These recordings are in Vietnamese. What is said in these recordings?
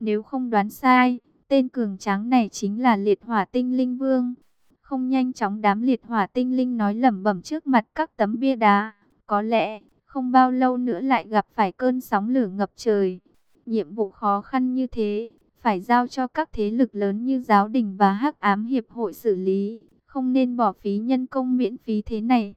Nếu không đoán sai, tên cường tráng này chính là liệt hỏa tinh linh vương. Không nhanh chóng đám liệt hỏa tinh linh nói lẩm bẩm trước mặt các tấm bia đá. Có lẽ, không bao lâu nữa lại gặp phải cơn sóng lửa ngập trời. Nhiệm vụ khó khăn như thế, phải giao cho các thế lực lớn như giáo đình và hắc ám hiệp hội xử lý. Không nên bỏ phí nhân công miễn phí thế này.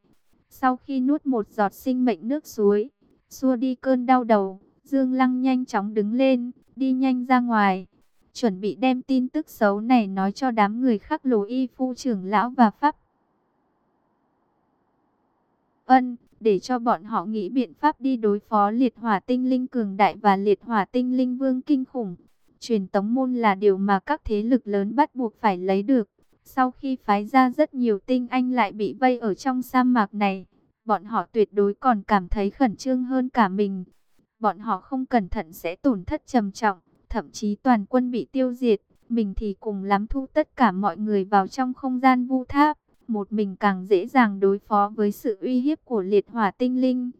Sau khi nuốt một giọt sinh mệnh nước suối, xua đi cơn đau đầu, Dương Lăng nhanh chóng đứng lên, đi nhanh ra ngoài. Chuẩn bị đem tin tức xấu này nói cho đám người khác lồ y phu trưởng lão và pháp. Ân, để cho bọn họ nghĩ biện pháp đi đối phó liệt hỏa tinh linh cường đại và liệt hỏa tinh linh vương kinh khủng. Truyền tống môn là điều mà các thế lực lớn bắt buộc phải lấy được. Sau khi phái ra rất nhiều tinh anh lại bị vây ở trong sa mạc này, bọn họ tuyệt đối còn cảm thấy khẩn trương hơn cả mình. Bọn họ không cẩn thận sẽ tổn thất trầm trọng, thậm chí toàn quân bị tiêu diệt. Mình thì cùng lắm thu tất cả mọi người vào trong không gian vu tháp. Một mình càng dễ dàng đối phó với sự uy hiếp của liệt hỏa tinh linh.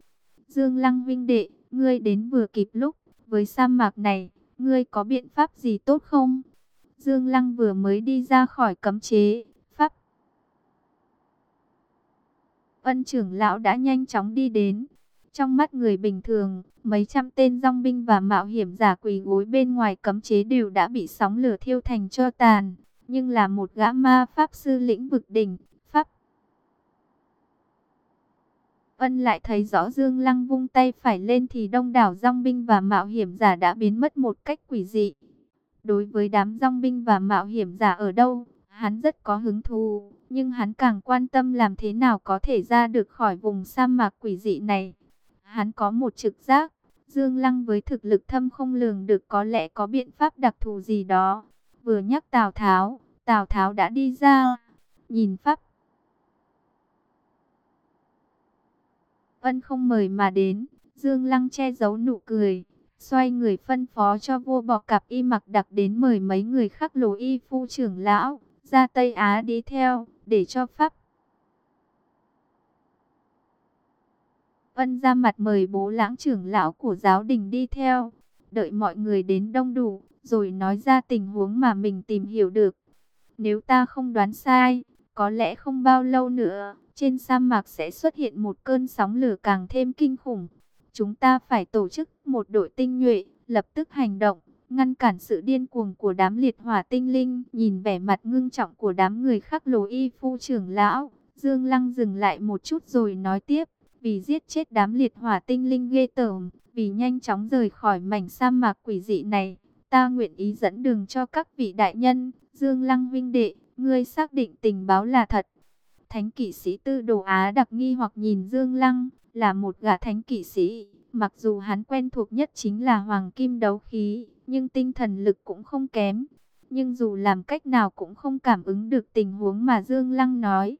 Dương Lăng Vinh Đệ, ngươi đến vừa kịp lúc. Với sa mạc này, ngươi có biện pháp gì tốt không? Dương Lăng vừa mới đi ra khỏi cấm chế, pháp. Ân trưởng lão đã nhanh chóng đi đến. Trong mắt người bình thường, mấy trăm tên dòng binh và mạo hiểm giả quỳ gối bên ngoài cấm chế đều đã bị sóng lửa thiêu thành cho tàn. Nhưng là một gã ma pháp sư lĩnh vực đỉnh, pháp. Ân lại thấy rõ Dương Lăng vung tay phải lên thì đông đảo dòng binh và mạo hiểm giả đã biến mất một cách quỷ dị. Đối với đám dòng binh và mạo hiểm giả ở đâu, hắn rất có hứng thú, nhưng hắn càng quan tâm làm thế nào có thể ra được khỏi vùng sa mạc quỷ dị này. Hắn có một trực giác, Dương Lăng với thực lực thâm không lường được có lẽ có biện pháp đặc thù gì đó. Vừa nhắc Tào Tháo, Tào Tháo đã đi ra, nhìn pháp. Ân không mời mà đến, Dương Lăng che giấu nụ cười, xoay người phân phó cho vua bọ cạp y mặc đặc đến mời mấy người khác lồ y phu trưởng lão, ra Tây Á đi theo, để cho Pháp. Ân ra mặt mời bố lãng trưởng lão của giáo đình đi theo, đợi mọi người đến đông đủ, rồi nói ra tình huống mà mình tìm hiểu được. Nếu ta không đoán sai, có lẽ không bao lâu nữa, trên sa mạc sẽ xuất hiện một cơn sóng lửa càng thêm kinh khủng. Chúng ta phải tổ chức một đội tinh nhuệ, lập tức hành động, ngăn cản sự điên cuồng của đám liệt hỏa tinh linh. Nhìn vẻ mặt ngưng trọng của đám người khắc lồ y phu trưởng lão, Dương Lăng dừng lại một chút rồi nói tiếp. Vì giết chết đám liệt hỏa tinh linh ghê tởm, vì nhanh chóng rời khỏi mảnh sa mạc quỷ dị này, ta nguyện ý dẫn đường cho các vị đại nhân. Dương Lăng vinh đệ, ngươi xác định tình báo là thật. Thánh kỵ sĩ tư đồ Á đặc nghi hoặc nhìn Dương Lăng, là một gã thánh kỵ sĩ. Mặc dù hắn quen thuộc nhất chính là hoàng kim đấu khí, nhưng tinh thần lực cũng không kém. Nhưng dù làm cách nào cũng không cảm ứng được tình huống mà Dương Lăng nói.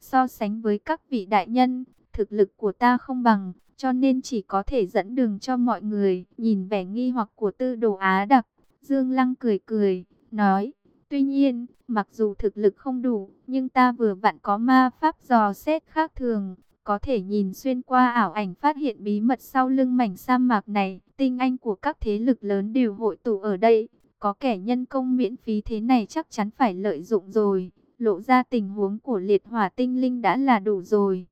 So sánh với các vị đại nhân, thực lực của ta không bằng, cho nên chỉ có thể dẫn đường cho mọi người. Nhìn vẻ nghi hoặc của tư đồ Á đặc, Dương Lăng cười cười, nói, tuy nhiên, mặc dù thực lực không đủ, nhưng ta vừa vặn có ma pháp dò xét khác thường, có thể nhìn xuyên qua ảo ảnh phát hiện bí mật sau lưng mảnh sa mạc này. Tinh anh của các thế lực lớn đều hội tụ ở đây. Có kẻ nhân công miễn phí thế này chắc chắn phải lợi dụng rồi. Lộ ra tình huống của liệt hỏa tinh linh đã là đủ rồi.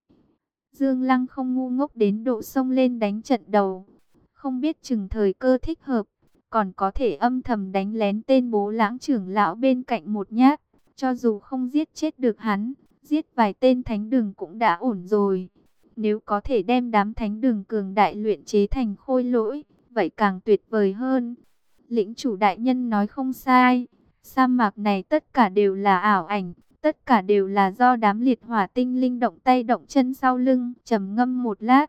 Dương Lăng không ngu ngốc đến độ sông lên đánh trận đầu. Không biết chừng thời cơ thích hợp. Còn có thể âm thầm đánh lén tên bố lãng trưởng lão bên cạnh một nhát. Cho dù không giết chết được hắn, giết vài tên thánh đường cũng đã ổn rồi. Nếu có thể đem đám thánh đường cường đại luyện chế thành khôi lỗi, vậy càng tuyệt vời hơn. Lĩnh chủ đại nhân nói không sai, sa mạc này tất cả đều là ảo ảnh, tất cả đều là do đám liệt hỏa tinh linh động tay động chân sau lưng, trầm ngâm một lát.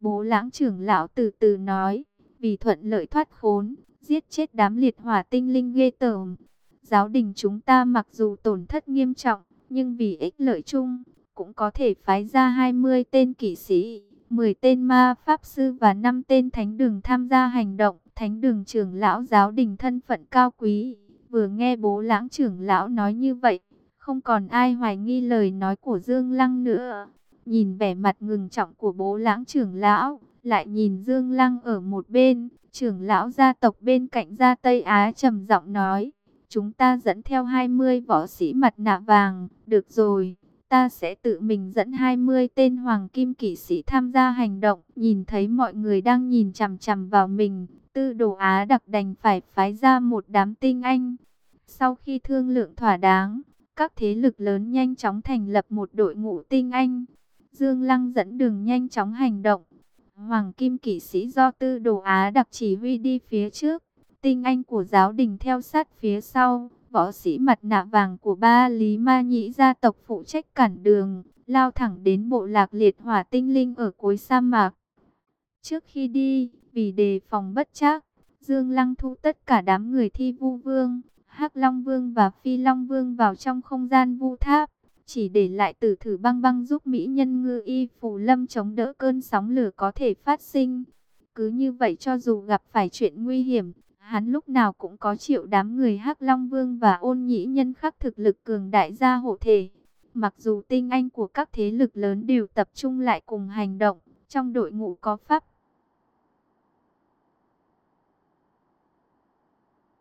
Bố lãng trưởng lão từ từ nói, vì thuận lợi thoát khốn, giết chết đám liệt hỏa tinh linh ghê tởm. Giáo đình chúng ta mặc dù tổn thất nghiêm trọng, nhưng vì ích lợi chung, cũng có thể phái ra 20 tên kỵ sĩ, 10 tên ma pháp sư và 5 tên thánh đường tham gia hành động. Thánh đường trưởng lão giáo đình thân phận cao quý, vừa nghe bố lãng trưởng lão nói như vậy, không còn ai hoài nghi lời nói của Dương Lăng nữa. Nhìn vẻ mặt ngừng trọng của bố lãng trưởng lão, lại nhìn Dương Lăng ở một bên, trưởng lão gia tộc bên cạnh gia Tây Á trầm giọng nói, chúng ta dẫn theo 20 võ sĩ mặt nạ vàng, được rồi, ta sẽ tự mình dẫn 20 tên hoàng kim kỵ sĩ tham gia hành động, nhìn thấy mọi người đang nhìn chằm chằm vào mình, tư đồ Á đặc đành phải phái ra một đám tinh anh. Sau khi thương lượng thỏa đáng, các thế lực lớn nhanh chóng thành lập một đội ngũ tinh anh. Dương Lăng dẫn đường nhanh chóng hành động. Hoàng Kim kỵ sĩ do tư đồ Á đặc chỉ huy đi phía trước. Tinh anh của giáo đình theo sát phía sau. Võ sĩ mặt nạ vàng của ba Lý Ma Nhĩ gia tộc phụ trách cản đường. Lao thẳng đến bộ lạc liệt hỏa tinh linh ở cuối sa mạc. Trước khi đi, vì đề phòng bất chắc, Dương Lăng thu tất cả đám người thi vu vương, hắc Long Vương và Phi Long Vương vào trong không gian vu tháp chỉ để lại tử thử băng băng giúp mỹ nhân ngư y phù lâm chống đỡ cơn sóng lửa có thể phát sinh. Cứ như vậy cho dù gặp phải chuyện nguy hiểm, hắn lúc nào cũng có triệu đám người hắc Long Vương và ôn nhĩ nhân khắc thực lực cường đại gia hộ thể. Mặc dù tinh anh của các thế lực lớn đều tập trung lại cùng hành động, trong đội ngũ có Pháp.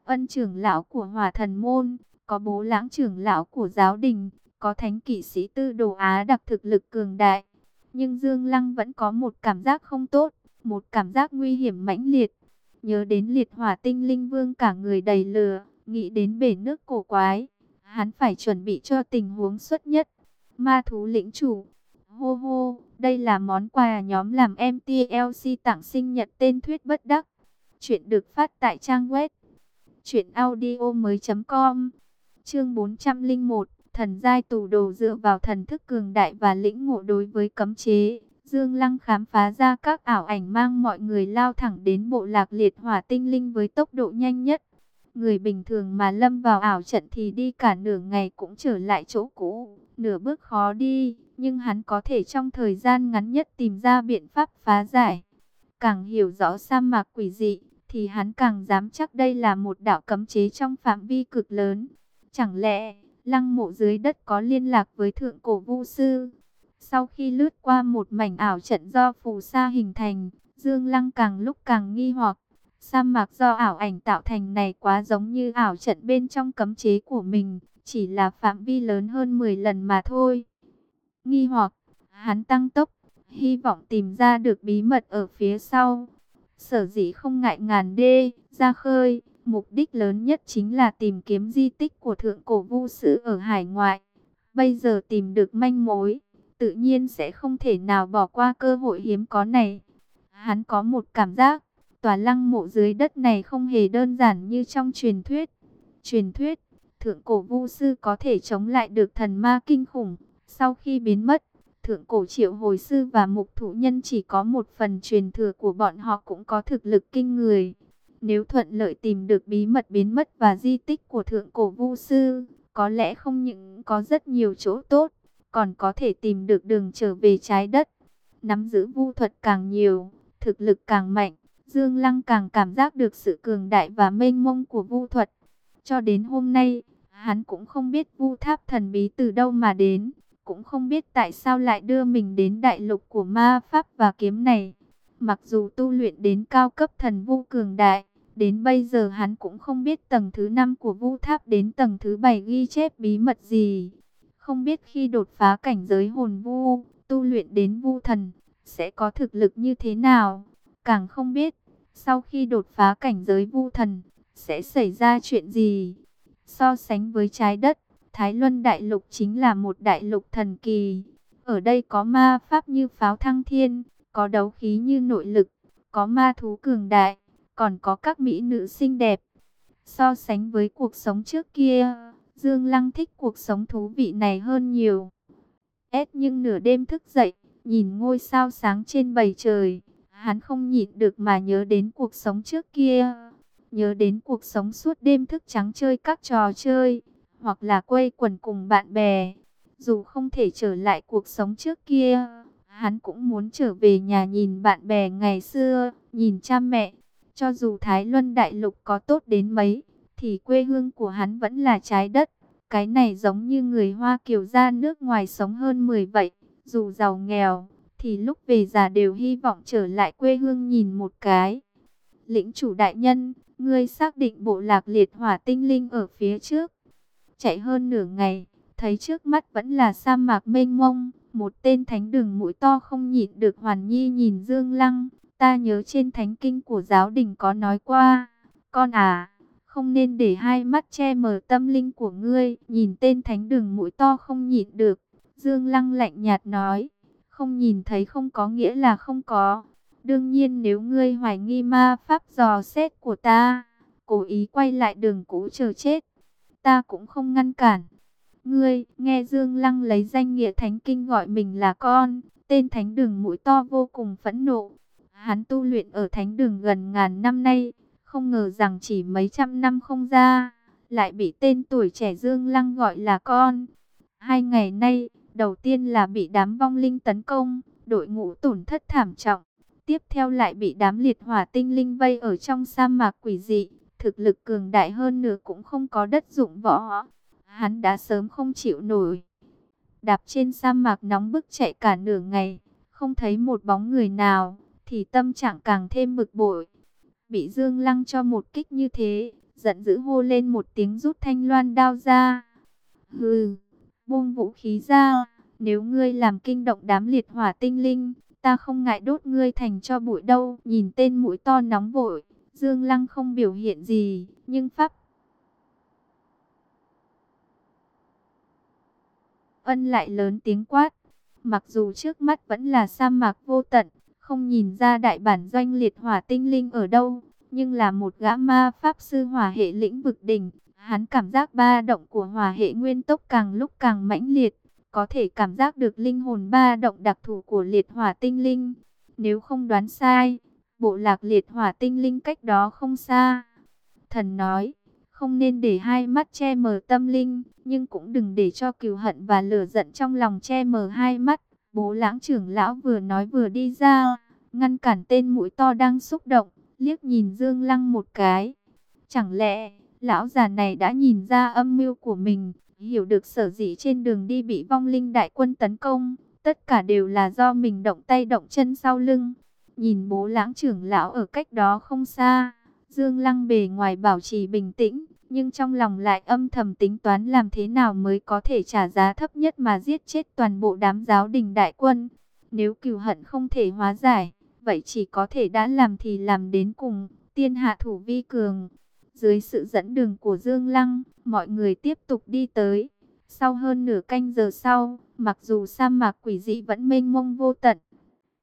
Ân trưởng lão của Hòa Thần Môn, có bố lãng trưởng lão của giáo đình, có thánh kỵ sĩ tư đồ Á đặc thực lực cường đại. Nhưng Dương Lăng vẫn có một cảm giác không tốt, một cảm giác nguy hiểm mãnh liệt. Nhớ đến liệt hỏa tinh linh vương cả người đầy lửa, nghĩ đến bể nước cổ quái. Hắn phải chuẩn bị cho tình huống xuất nhất. Ma thú lĩnh chủ. Hô hô, đây là món quà nhóm làm MTLC tặng sinh nhật tên thuyết bất đắc. Chuyện được phát tại trang web. Chuyện audio mới.com Chương 401 Thần giai tù đồ dựa vào thần thức cường đại và lĩnh ngộ đối với cấm chế. Dương Lăng khám phá ra các ảo ảnh mang mọi người lao thẳng đến bộ lạc liệt hỏa tinh linh với tốc độ nhanh nhất. Người bình thường mà lâm vào ảo trận thì đi cả nửa ngày cũng trở lại chỗ cũ, nửa bước khó đi, nhưng hắn có thể trong thời gian ngắn nhất tìm ra biện pháp phá giải. Càng hiểu rõ sa mạc quỷ dị, thì hắn càng dám chắc đây là một đạo cấm chế trong phạm vi cực lớn. Chẳng lẽ lăng mộ dưới đất có liên lạc với thượng cổ vu sư. Sau khi lướt qua một mảnh ảo trận do phù sa hình thành, Dương Lăng càng lúc càng nghi hoặc. Sa mạc do ảo ảnh tạo thành này quá giống như ảo trận bên trong cấm chế của mình, chỉ là phạm vi lớn hơn 10 lần mà thôi. Nghi hoặc, hắn tăng tốc, hy vọng tìm ra được bí mật ở phía sau. Sở dĩ không ngại ngàn đê, ra khơi, Mục đích lớn nhất chính là tìm kiếm di tích của thượng cổ vu sư ở hải ngoại. Bây giờ tìm được manh mối, tự nhiên sẽ không thể nào bỏ qua cơ hội hiếm có này. Hắn có một cảm giác, tòa lăng mộ dưới đất này không hề đơn giản như trong truyền thuyết. Truyền thuyết, thượng cổ vu sư có thể chống lại được thần ma kinh khủng. Sau khi biến mất, thượng cổ triệu hồi sư và mục thủ nhân chỉ có một phần truyền thừa của bọn họ cũng có thực lực kinh người. Nếu thuận lợi tìm được bí mật biến mất và di tích của thượng cổ vu sư, có lẽ không những có rất nhiều chỗ tốt, còn có thể tìm được đường trở về trái đất. Nắm giữ vu thuật càng nhiều, thực lực càng mạnh, Dương Lăng càng cảm giác được sự cường đại và mênh mông của vu thuật. Cho đến hôm nay, hắn cũng không biết vu tháp thần bí từ đâu mà đến, cũng không biết tại sao lại đưa mình đến đại lục của ma pháp và kiếm này. Mặc dù tu luyện đến cao cấp thần vu cường đại, Đến bây giờ hắn cũng không biết tầng thứ 5 của vu tháp đến tầng thứ 7 ghi chép bí mật gì. Không biết khi đột phá cảnh giới hồn vu, tu luyện đến vu thần, sẽ có thực lực như thế nào. Càng không biết, sau khi đột phá cảnh giới vu thần, sẽ xảy ra chuyện gì. So sánh với trái đất, Thái Luân Đại Lục chính là một đại lục thần kỳ. Ở đây có ma pháp như pháo thăng thiên, có đấu khí như nội lực, có ma thú cường đại, còn có các mỹ nữ xinh đẹp. So sánh với cuộc sống trước kia, Dương Lăng thích cuộc sống thú vị này hơn nhiều. Ết nhưng nửa đêm thức dậy, nhìn ngôi sao sáng trên bầy trời, hắn không nhịn được mà nhớ đến cuộc sống trước kia. Nhớ đến cuộc sống suốt đêm thức trắng chơi các trò chơi, hoặc là quây quần cùng bạn bè. Dù không thể trở lại cuộc sống trước kia, hắn cũng muốn trở về nhà nhìn bạn bè ngày xưa, nhìn cha mẹ, cho dù Thái Luân Đại Lục có tốt đến mấy, thì quê hương của hắn vẫn là trái đất. Cái này giống như người Hoa Kiều ra nước ngoài sống hơn 10 vậy, dù giàu nghèo, thì lúc về già đều hy vọng trở lại quê hương nhìn một cái. Lĩnh chủ đại nhân, ngươi xác định bộ lạc liệt hỏa tinh linh ở phía trước. Chạy hơn nửa ngày, thấy trước mắt vẫn là sa mạc mênh mông, một tên thánh đường mũi to không nhịn được hoàn nhi nhìn Dương Lăng. Ta nhớ trên thánh kinh của giáo đình có nói qua, con à, không nên để hai mắt che mờ tâm linh của ngươi. Nhìn tên thánh đường mũi to không nhịn được, Dương Lăng lạnh nhạt nói, không nhìn thấy không có nghĩa là không có. Đương nhiên nếu ngươi hoài nghi ma pháp dò xét của ta, cố ý quay lại đường cũ chờ chết, ta cũng không ngăn cản. Ngươi, nghe Dương Lăng lấy danh nghĩa thánh kinh gọi mình là con, tên thánh đường mũi to vô cùng phẫn nộ. Hắn tu luyện ở thánh đường gần ngàn năm nay, không ngờ rằng chỉ mấy trăm năm không ra, lại bị tên tuổi trẻ Dương Lăng gọi là con. Hai ngày nay, đầu tiên là bị đám vong linh tấn công, đội ngũ tổn thất thảm trọng. Tiếp theo lại bị đám liệt hỏa tinh linh vây ở trong sa mạc quỷ dị, thực lực cường đại hơn nữa cũng không có đất dụng võ. Hắn đã sớm không chịu nổi. Đạp trên sa mạc nóng bức chạy cả nửa ngày, không thấy một bóng người nào, thì tâm trạng càng thêm bực bội. Bị Dương Lăng cho một kích như thế, giận dữ hô lên một tiếng rút thanh loan đao ra. Hừ, buông vũ khí ra, nếu ngươi làm kinh động đám liệt hỏa tinh linh, ta không ngại đốt ngươi thành cho bụi đâu. Nhìn tên mũi to nóng vội, Dương Lăng không biểu hiện gì, nhưng pháp ân lại lớn tiếng quát. Mặc dù trước mắt vẫn là sa mạc vô tận, không nhìn ra đại bản doanh liệt hỏa tinh linh ở đâu, nhưng là một gã ma pháp sư hỏa hệ lĩnh vực đỉnh. Hắn cảm giác ba động của hỏa hệ nguyên tốc càng lúc càng mãnh liệt, có thể cảm giác được linh hồn ba động đặc thù của liệt hỏa tinh linh. Nếu không đoán sai, bộ lạc liệt hỏa tinh linh cách đó không xa. Thần nói, không nên để hai mắt che mờ tâm linh, nhưng cũng đừng để cho cừu hận và lửa giận trong lòng che mờ hai mắt. Bố lãng trưởng lão vừa nói vừa đi ra, ngăn cản tên mũi to đang xúc động, liếc nhìn Dương Lăng một cái. Chẳng lẽ, lão già này đã nhìn ra âm mưu của mình, hiểu được sở dĩ trên đường đi bị vong linh đại quân tấn công, tất cả đều là do mình động tay động chân sau lưng. Nhìn bố lãng trưởng lão ở cách đó không xa, Dương Lăng bề ngoài bảo trì bình tĩnh, nhưng trong lòng lại âm thầm tính toán làm thế nào mới có thể trả giá thấp nhất mà giết chết toàn bộ đám giáo đình đại quân. Nếu cừu hận không thể hóa giải, vậy chỉ có thể đã làm thì làm đến cùng, tiên hạ thủ vi cường. Dưới sự dẫn đường của Dương Lăng, mọi người tiếp tục đi tới. Sau hơn nửa canh giờ sau, mặc dù sa mạc quỷ dị vẫn mênh mông vô tận,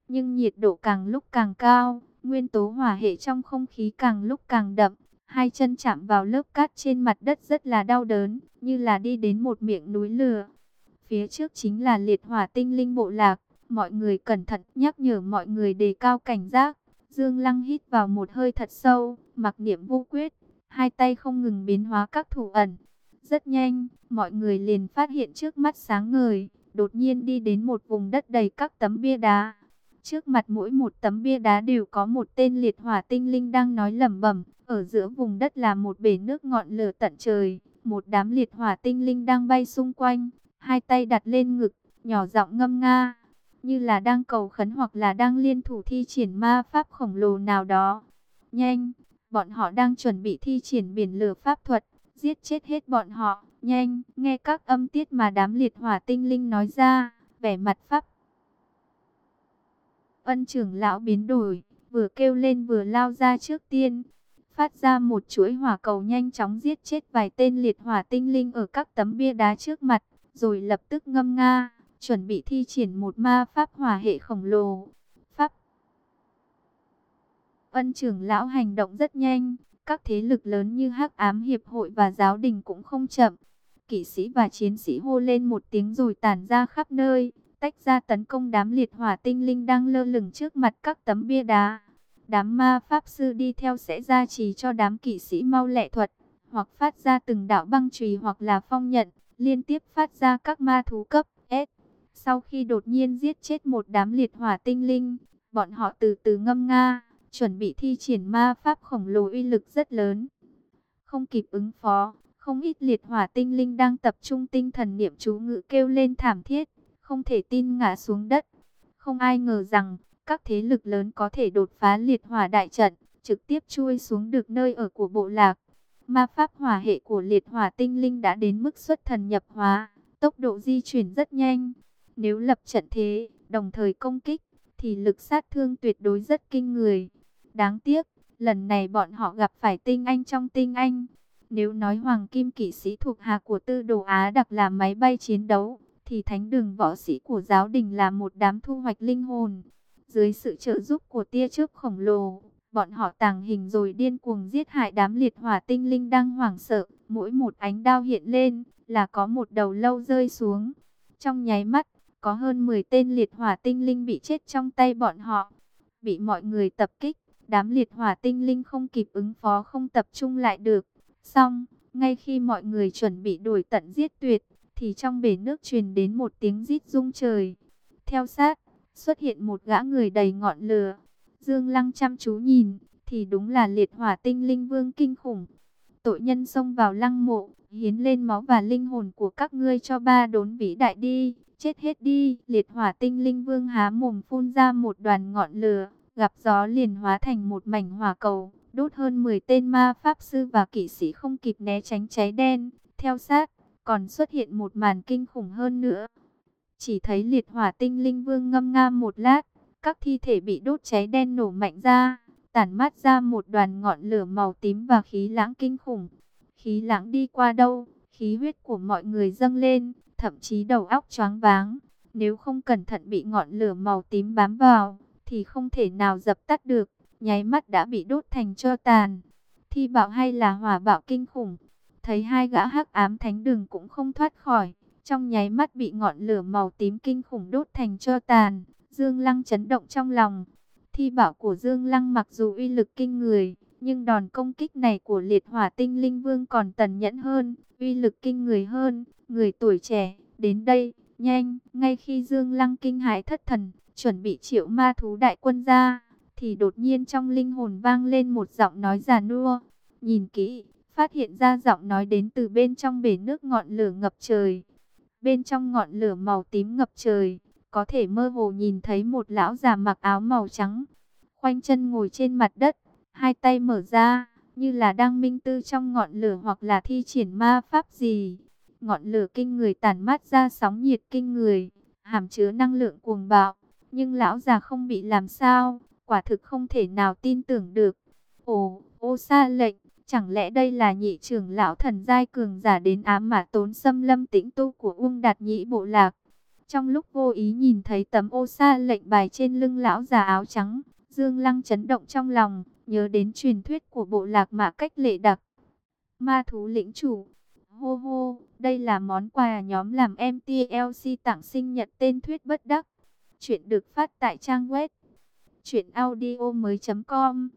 nhưng nhiệt độ càng lúc càng cao, nguyên tố hỏa hệ trong không khí càng lúc càng đậm. Hai chân chạm vào lớp cát trên mặt đất rất là đau đớn, như là đi đến một miệng núi lửa. Phía trước chính là liệt hỏa tinh linh bộ lạc, mọi người cẩn thận nhắc nhở mọi người đề cao cảnh giác. Dương Lăng hít vào một hơi thật sâu, mặc niệm vô quyết, hai tay không ngừng biến hóa các thủ ẩn. Rất nhanh, mọi người liền phát hiện trước mắt sáng ngời, đột nhiên đi đến một vùng đất đầy các tấm bia đá. Trước mặt mỗi một tấm bia đá đều có một tên liệt hỏa tinh linh đang nói lẩm bẩm, ở giữa vùng đất là một bể nước ngọn lửa tận trời, một đám liệt hỏa tinh linh đang bay xung quanh, hai tay đặt lên ngực, nhỏ giọng ngâm nga, như là đang cầu khấn hoặc là đang liên thủ thi triển ma pháp khổng lồ nào đó. Nhanh, bọn họ đang chuẩn bị thi triển biển lửa pháp thuật, giết chết hết bọn họ, nhanh, nghe các âm tiết mà đám liệt hỏa tinh linh nói ra, vẻ mặt pháp. Ân trưởng lão biến đổi, vừa kêu lên vừa lao ra trước tiên, phát ra một chuỗi hỏa cầu nhanh chóng giết chết vài tên liệt hỏa tinh linh ở các tấm bia đá trước mặt, rồi lập tức ngâm nga, chuẩn bị thi triển một ma pháp hỏa hệ khổng lồ. Pháp Ân trưởng lão hành động rất nhanh, các thế lực lớn như Hắc Ám Hiệp hội và giáo đình cũng không chậm. Kỵ sĩ và chiến sĩ hô lên một tiếng rồi tản ra khắp nơi, tách ra tấn công đám liệt hỏa tinh linh đang lơ lửng trước mặt các tấm bia đá. Đám ma pháp sư đi theo sẽ gia trì cho đám kỵ sĩ mau lẹ thuật, hoặc phát ra từng đạo băng chùy hoặc là phong nhận, liên tiếp phát ra các ma thú cấp S. Sau khi đột nhiên giết chết một đám liệt hỏa tinh linh, bọn họ từ từ ngâm nga, chuẩn bị thi triển ma pháp khổng lồ uy lực rất lớn. Không kịp ứng phó, không ít liệt hỏa tinh linh đang tập trung tinh thần niệm chú ngữ kêu lên thảm thiết, không thể tin ngã xuống đất. Không ai ngờ rằng, các thế lực lớn có thể đột phá liệt hỏa đại trận, trực tiếp chui xuống được nơi ở của bộ lạc. Ma pháp hỏa hệ của liệt hỏa tinh linh đã đến mức xuất thần nhập hóa, tốc độ di chuyển rất nhanh. Nếu lập trận thế, đồng thời công kích, thì lực sát thương tuyệt đối rất kinh người. Đáng tiếc, lần này bọn họ gặp phải tinh anh trong tinh anh. Nếu nói hoàng kim kỵ sĩ thuộc hạ của tư đồ Á đặc là máy bay chiến đấu, thì thánh đường võ sĩ của giáo đình là một đám thu hoạch linh hồn. Dưới sự trợ giúp của tia chớp khổng lồ, bọn họ tàng hình rồi điên cuồng giết hại đám liệt hỏa tinh linh đang hoảng sợ. Mỗi một ánh đao hiện lên là có một đầu lâu rơi xuống. Trong nháy mắt, có hơn 10 tên liệt hỏa tinh linh bị chết trong tay bọn họ. Bị mọi người tập kích, đám liệt hỏa tinh linh không kịp ứng phó không tập trung lại được. Xong, ngay khi mọi người chuẩn bị đuổi tận giết tuyệt, thì trong bể nước truyền đến một tiếng rít rung trời. Theo sát, xuất hiện một gã người đầy ngọn lửa. Dương Lăng chăm chú nhìn, thì đúng là liệt hỏa tinh linh vương kinh khủng. Tội nhân xông vào lăng mộ, hiến lên máu và linh hồn của các ngươi cho ba đốn vĩ đại đi, chết hết đi. Liệt hỏa tinh linh vương há mồm phun ra một đoàn ngọn lửa, gặp gió liền hóa thành một mảnh hỏa cầu, đốt hơn 10 tên ma pháp sư và kỵ sĩ không kịp né tránh cháy đen. Theo sát, còn xuất hiện một màn kinh khủng hơn nữa. Chỉ thấy liệt hỏa tinh linh vương ngâm nga một lát, các thi thể bị đốt cháy đen nổ mạnh ra, tản mát ra một đoàn ngọn lửa màu tím và khí lãng kinh khủng. Khí lãng đi qua đâu, khí huyết của mọi người dâng lên, thậm chí đầu óc choáng váng. Nếu không cẩn thận bị ngọn lửa màu tím bám vào, thì không thể nào dập tắt được, nháy mắt đã bị đốt thành cho tàn. Thi bạo hay là hỏa bạo kinh khủng, thấy hai gã hắc ám thánh đường cũng không thoát khỏi, trong nháy mắt bị ngọn lửa màu tím kinh khủng đốt thành cho tàn. Dương Lăng chấn động trong lòng. Thi bảo của Dương Lăng mặc dù uy lực kinh người, nhưng đòn công kích này của liệt hỏa tinh linh vương còn tần nhẫn hơn, uy lực kinh người hơn, người tuổi trẻ, đến đây, nhanh, ngay khi Dương Lăng kinh hãi thất thần, chuẩn bị triệu ma thú đại quân ra, thì đột nhiên trong linh hồn vang lên một giọng nói già nua, nhìn kỹ, phát hiện ra giọng nói đến từ bên trong bể nước ngọn lửa ngập trời. Bên trong ngọn lửa màu tím ngập trời, có thể mơ hồ nhìn thấy một lão già mặc áo màu trắng, khoanh chân ngồi trên mặt đất, hai tay mở ra, như là đang minh tư trong ngọn lửa hoặc là thi triển ma pháp gì. Ngọn lửa kinh người tản mát ra sóng nhiệt kinh người, hàm chứa năng lượng cuồng bạo, nhưng lão già không bị làm sao, quả thực không thể nào tin tưởng được. Ồ, ô sa lệnh, chẳng lẽ đây là nhị trưởng lão thần giai cường giả đến ám mà tốn xâm lâm tĩnh tu của Uông Đạt Nhĩ bộ lạc? Trong lúc vô ý nhìn thấy tấm ô sa lệnh bài trên lưng lão già áo trắng, Dương Lăng chấn động trong lòng, nhớ đến truyền thuyết của bộ lạc mạ cách lệ đặc. Ma thú lĩnh chủ, hô hô, đây là món quà nhóm làm MTLC tặng sinh nhật tên thuyết bất đắc. Chuyện được phát tại trang web chuyện audio mới com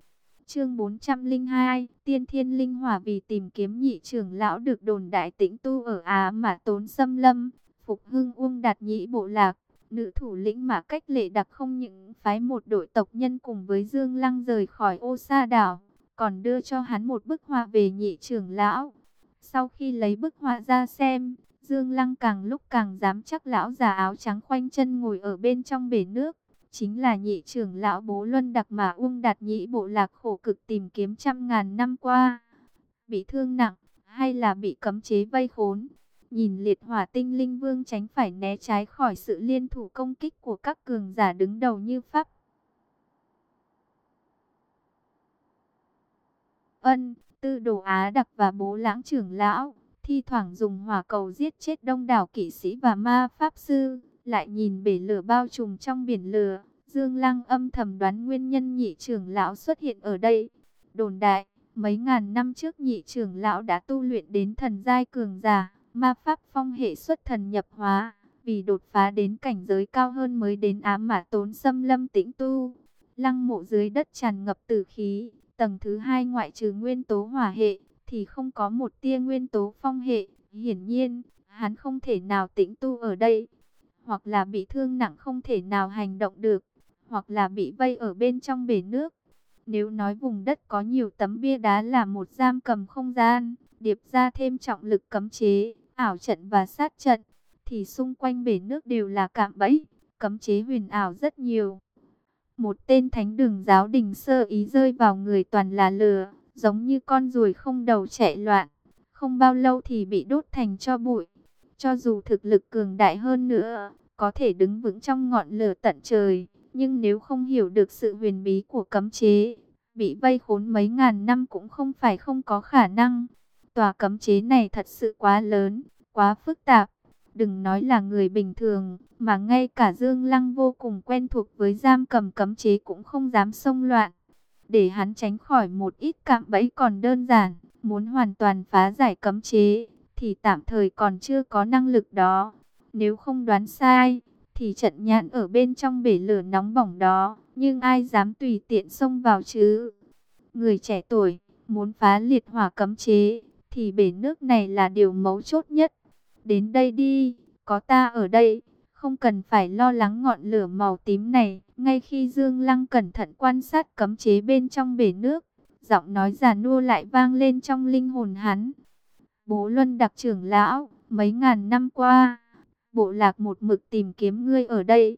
Chương 402, Tiên Thiên Linh Hỏa vì tìm kiếm nhị trưởng lão được đồn đại tĩnh tu ở Á mà tốn xâm lâm, phục hưng Uông Đạt nhị bộ lạc. Nữ thủ lĩnh mà cách lệ đặc không những phái một đội tộc nhân cùng với Dương Lăng rời khỏi ô sa đảo, còn đưa cho hắn một bức họa về nhị trưởng lão. Sau khi lấy bức họa ra xem, Dương Lăng càng lúc càng dám chắc lão già áo trắng khoanh chân ngồi ở bên trong bể nước. Chính là nhị trưởng lão bố luân đặc mà Uông Đạt Nhĩ bộ lạc khổ cực tìm kiếm trăm ngàn năm qua. Bị thương nặng, hay là bị cấm chế vây khốn. Nhìn liệt hỏa tinh linh vương tránh phải né trái khỏi sự liên thủ công kích của các cường giả đứng đầu như Pháp. Ân, tư đồ Á đặc và bố lãng trưởng lão, thi thoảng dùng hỏa cầu giết chết đông đảo kỵ sĩ và ma pháp sư, lại nhìn bể lửa bao trùm trong biển lửa. Dương Lăng âm thầm đoán nguyên nhân nhị trưởng lão xuất hiện ở đây. Đồn đại, mấy ngàn năm trước nhị trưởng lão đã tu luyện đến thần giai cường giả ma pháp phong hệ xuất thần nhập hóa, vì đột phá đến cảnh giới cao hơn mới đến ám mã tốn xâm lâm tĩnh tu. Lăng mộ dưới đất tràn ngập tử khí, tầng thứ hai ngoại trừ nguyên tố hỏa hệ, thì không có một tia nguyên tố phong hệ. Hiển nhiên, hắn không thể nào tĩnh tu ở đây, hoặc là bị thương nặng không thể nào hành động được, hoặc là bị vây ở bên trong bể nước. Nếu nói vùng đất có nhiều tấm bia đá là một giam cầm không gian, điệp ra thêm trọng lực cấm chế, ảo trận và sát trận, thì xung quanh bể nước đều là cạm bẫy, cấm chế huyền ảo rất nhiều. Một tên thánh đường giáo đình sơ ý rơi vào người toàn là lửa, giống như con ruồi không đầu chạy loạn. Không bao lâu thì bị đốt thành cho bụi. Cho dù thực lực cường đại hơn nữa, có thể đứng vững trong ngọn lửa tận trời, nhưng nếu không hiểu được sự huyền bí của cấm chế, bị vây khốn mấy ngàn năm cũng không phải không có khả năng. Tòa cấm chế này thật sự quá lớn, quá phức tạp. Đừng nói là người bình thường, mà ngay cả Dương Lăng vô cùng quen thuộc với giam cầm cấm chế cũng không dám xông loạn. Để hắn tránh khỏi một ít cạm bẫy còn đơn giản, muốn hoàn toàn phá giải cấm chế, thì tạm thời còn chưa có năng lực đó. Nếu không đoán sai, thì trận nhãn ở bên trong bể lửa nóng bỏng đó, nhưng ai dám tùy tiện xông vào chứ? Người trẻ tuổi, muốn phá liệt hỏa cấm chế, thì bể nước này là điều mấu chốt nhất. Đến đây đi, có ta ở đây, không cần phải lo lắng ngọn lửa màu tím này. Ngay khi Dương Lăng cẩn thận quan sát cấm chế bên trong bể nước, giọng nói già nua lại vang lên trong linh hồn hắn. Bố Luân đặc trưởng lão, mấy ngàn năm qua, bộ lạc một mực tìm kiếm ngươi ở đây.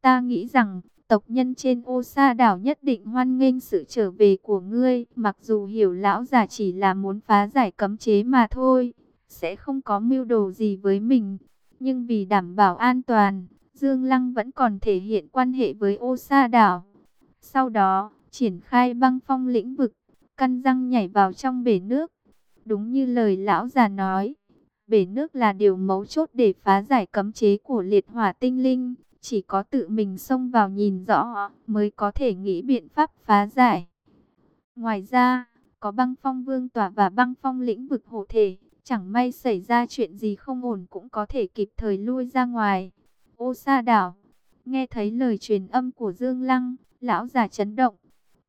Ta nghĩ rằng, tộc nhân trên ô sa đảo nhất định hoan nghênh sự trở về của ngươi, mặc dù hiểu lão già chỉ là muốn phá giải cấm chế mà thôi, sẽ không có mưu đồ gì với mình. Nhưng vì đảm bảo an toàn, Dương Lăng vẫn còn thể hiện quan hệ với ô sa đảo. Sau đó, triển khai băng phong lĩnh vực, căn răng nhảy vào trong bể nước. Đúng như lời lão già nói, bể nước là điều mấu chốt để phá giải cấm chế của liệt hỏa tinh linh. Chỉ có tự mình xông vào nhìn rõ mới có thể nghĩ biện pháp phá giải. Ngoài ra, có băng phong vương tỏa và băng phong lĩnh vực hộ thể. Chẳng may xảy ra chuyện gì không ổn cũng có thể kịp thời lui ra ngoài. Ô sa đảo, nghe thấy lời truyền âm của Dương Lăng, lão già chấn động.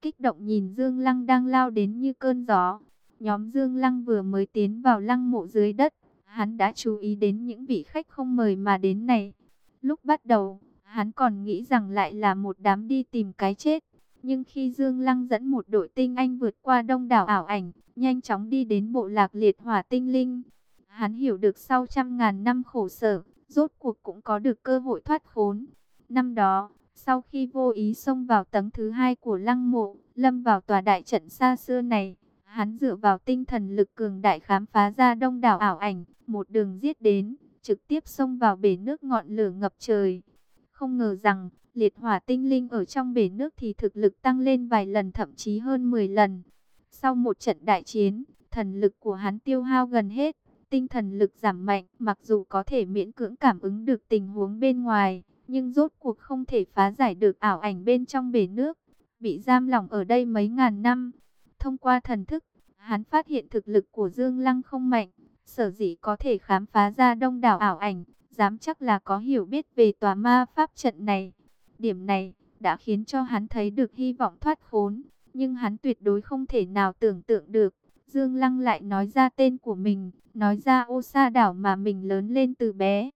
Kích động nhìn Dương Lăng đang lao đến như cơn gió. Nhóm Dương Lăng vừa mới tiến vào lăng mộ dưới đất. Hắn đã chú ý đến những vị khách không mời mà đến này. Lúc bắt đầu, hắn còn nghĩ rằng lại là một đám đi tìm cái chết. Nhưng khi Dương Lăng dẫn một đội tinh anh vượt qua đông đảo ảo ảnh, nhanh chóng đi đến bộ lạc liệt hỏa tinh linh, hắn hiểu được sau trăm ngàn năm khổ sở, rốt cuộc cũng có được cơ hội thoát khốn. Năm đó, sau khi vô ý xông vào tầng thứ hai của lăng mộ, lâm vào tòa đại trận xa xưa này, hắn dựa vào tinh thần lực cường đại khám phá ra đông đảo ảo ảnh, một đường giết đến, trực tiếp xông vào bể nước ngọn lửa ngập trời. Không ngờ rằng, liệt hỏa tinh linh ở trong bể nước thì thực lực tăng lên vài lần thậm chí hơn 10 lần. Sau một trận đại chiến, thần lực của hắn tiêu hao gần hết, tinh thần lực giảm mạnh, mặc dù có thể miễn cưỡng cảm ứng được tình huống bên ngoài, nhưng rốt cuộc không thể phá giải được ảo ảnh bên trong bể nước, bị giam lỏng ở đây mấy ngàn năm. Thông qua thần thức, hắn phát hiện thực lực của Dương Lăng không mạnh, sở dĩ có thể khám phá ra đông đảo ảo ảnh, dám chắc là có hiểu biết về tòa ma pháp trận này. Điểm này đã khiến cho hắn thấy được hy vọng thoát khốn, nhưng hắn tuyệt đối không thể nào tưởng tượng được. Dương Lăng lại nói ra tên của mình, nói ra ô sa đảo mà mình lớn lên từ bé.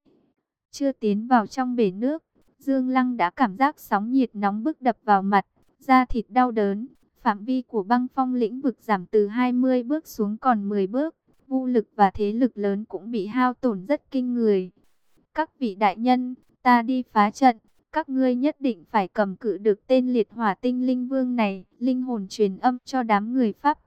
Chưa tiến vào trong bể nước, Dương Lăng đã cảm giác sóng nhiệt nóng bức đập vào mặt, da thịt đau đớn. Phạm vi của băng phong lĩnh vực giảm từ 20 bước xuống còn 10 bước. Vũ lực và thế lực lớn cũng bị hao tổn rất kinh người. Các vị đại nhân, ta đi phá trận, các ngươi nhất định phải cầm cự được tên liệt hỏa tinh linh vương này, linh hồn truyền âm cho đám người Pháp.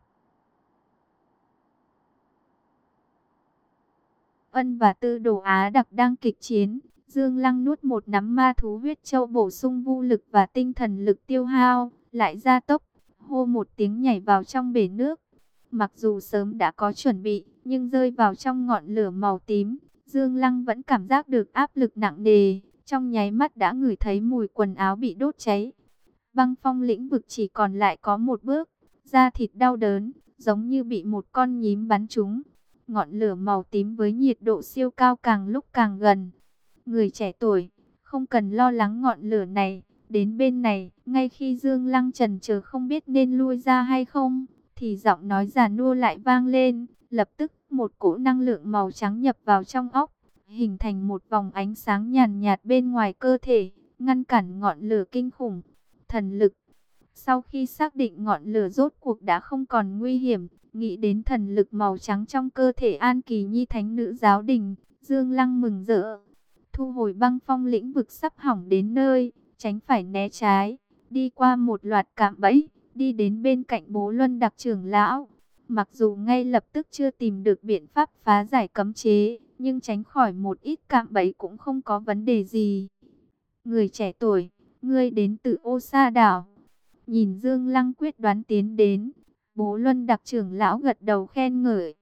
Ân và Tư Đồ Á Đặc đang kịch chiến, Dương Lăng nuốt một nắm ma thú huyết châu bổ sung vũ lực và tinh thần lực tiêu hao, lại ra tốc, hô một tiếng nhảy vào trong bể nước. Mặc dù sớm đã có chuẩn bị, nhưng rơi vào trong ngọn lửa màu tím, Dương Lăng vẫn cảm giác được áp lực nặng nề, trong nháy mắt đã ngửi thấy mùi quần áo bị đốt cháy. Băng phong lĩnh vực chỉ còn lại có một bước, da thịt đau đớn, giống như bị một con nhím bắn trúng. Ngọn lửa màu tím với nhiệt độ siêu cao càng lúc càng gần. Người trẻ tuổi, không cần lo lắng ngọn lửa này, đến bên này, ngay khi Dương Lăng trần chờ không biết nên lui ra hay không, thì giọng nói già nua lại vang lên, lập tức một cỗ năng lượng màu trắng nhập vào trong óc, hình thành một vòng ánh sáng nhàn nhạt bên ngoài cơ thể, ngăn cản ngọn lửa kinh khủng. Thần lực Sau khi xác định ngọn lửa rốt cuộc đã không còn nguy hiểm, nghĩ đến thần lực màu trắng trong cơ thể An Kỳ Nhi Thánh Nữ Giáo Đình, Dương Lăng mừng rỡ. thu hồi băng phong lĩnh vực sắp hỏng đến nơi, tránh phải né trái, đi qua một loạt cạm bẫy, đi đến bên cạnh bố luân đặc trưởng lão. Mặc dù ngay lập tức chưa tìm được biện pháp phá giải cấm chế, nhưng tránh khỏi một ít cạm bẫy cũng không có vấn đề gì. Người trẻ tuổi, ngươi đến từ ô sa đảo. Nhìn Dương Lăng quyết đoán tiến đến, bố luân đặc trưởng lão gật đầu khen ngợi.